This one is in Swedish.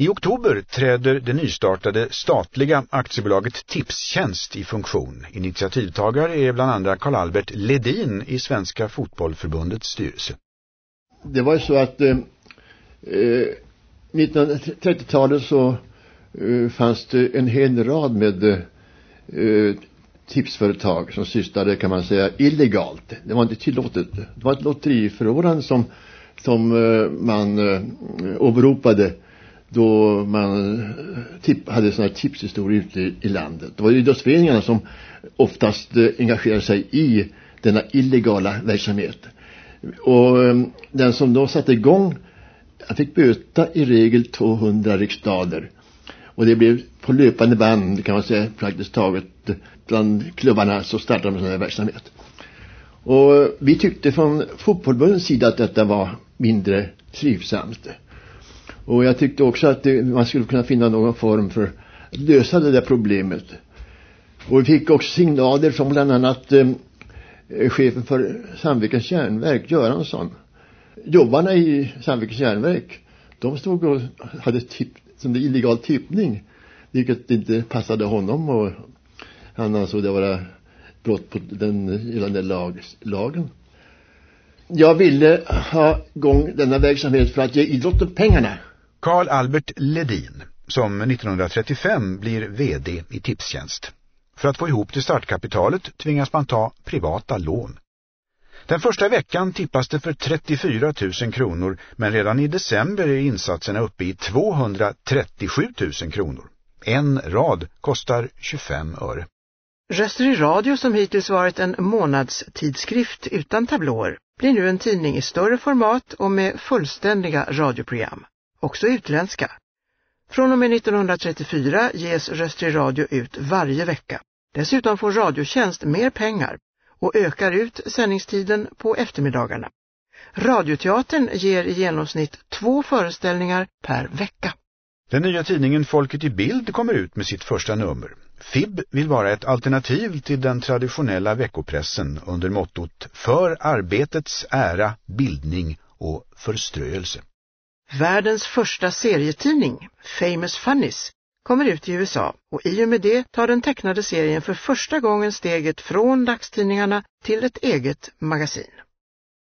I oktober träder det nystartade statliga aktiebolaget Tipstjänst i funktion. Initiativtagare är bland andra Karl-Albert Ledin i Svenska fotbollförbundets styrelse. Det var ju så att eh, eh 1930-talet så eh, fanns det en hel rad med eh, eh, tipsföretag som sysslade kan man säga illegalt. Det var inte tillåtet. Det var ett lotteriförordnande som, som eh, man eh, åberopade då man eh, tip, hade sådana här tipshistorier ute i, i landet. Det var ju idrottsföreningarna som oftast eh, engagerade sig i denna illegala verksamhet. Och ehm, den som då satte igång han fick böta i regel 200 riksdaler. Och det blev på löpande band kan man säga praktiskt taget bland klubbarna så startade de sån här verksamhet. Och eh, vi tyckte från fotbollbundens sida att detta var mindre trivsamt. Och jag tyckte också att det, man skulle kunna finna någon form för att lösa det där problemet. Och vi fick också signaler från bland annat eh, chefen för Sandvikens järnverk, Göransson. Jobbarna i Sandvikens järnverk, de stod och hade tipp, som det illegal tippning. Vilket inte passade honom och han ansåg det vara brott på den gällande lag, lagen. Jag ville ha igång denna verksamhet för att ge idrotten pengarna. Karl Albert Ledin, som 1935 blir vd i Tipstjänst. För att få ihop till startkapitalet tvingas man ta privata lån. Den första veckan tippas det för 34 000 kronor men redan i december är insatserna uppe i 237 000 kronor. En rad kostar 25 öre. Röster i radio som hittills varit en månadstidskrift utan tablåer blir nu en tidning i större format och med fullständiga radioprogram också utländska. Från och med 1934 ges Röster i radio ut varje vecka. Dessutom får Radiotjänst mer pengar och ökar ut sändningstiden på eftermiddagarna. Radioteatern ger i genomsnitt två föreställningar per vecka. Den nya tidningen Folket i bild kommer ut med sitt första nummer. FIB vill vara ett alternativ till den traditionella veckopressen under mottot för arbetets ära, bildning och förströelse. Världens första serietidning, Famous Funnies, kommer ut i USA och i och med det tar den tecknade serien för första gången steget från dagstidningarna till ett eget magasin.